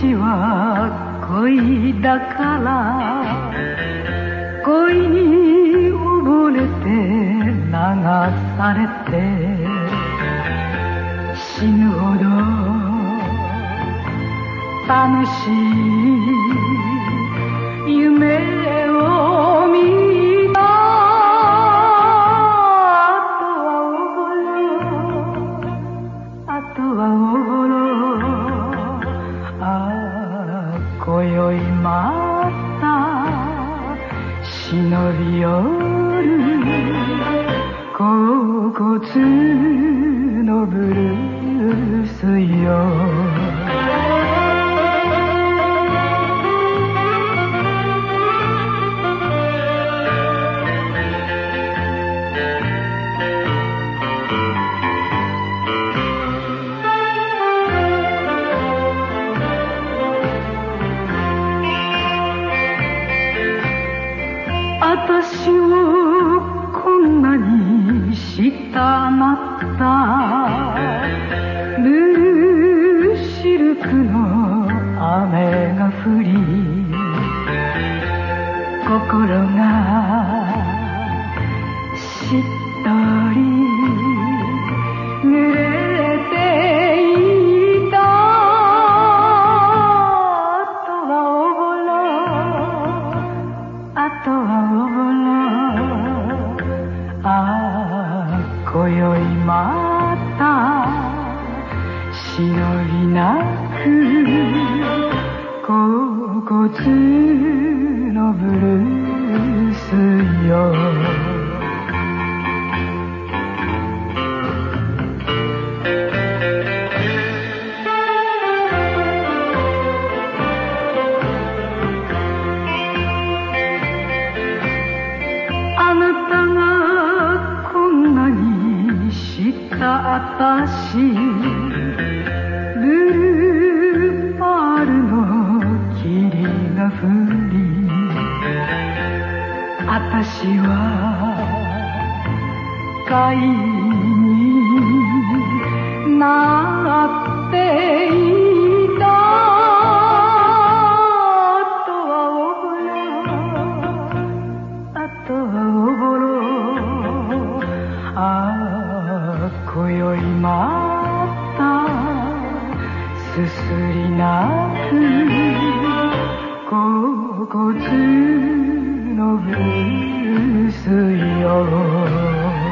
私は恋だから恋に溺れて流されて死ぬほど楽しい。今宵また忍び寄る甲骨のブルースよ。私をこんなにしたまった。ブルーシルクの雨が降り心がまた忍びなく甲骨のブルースよ。私ブルーパールの霧が降り私は貝になったすすり泣く甲骨のブルースよ。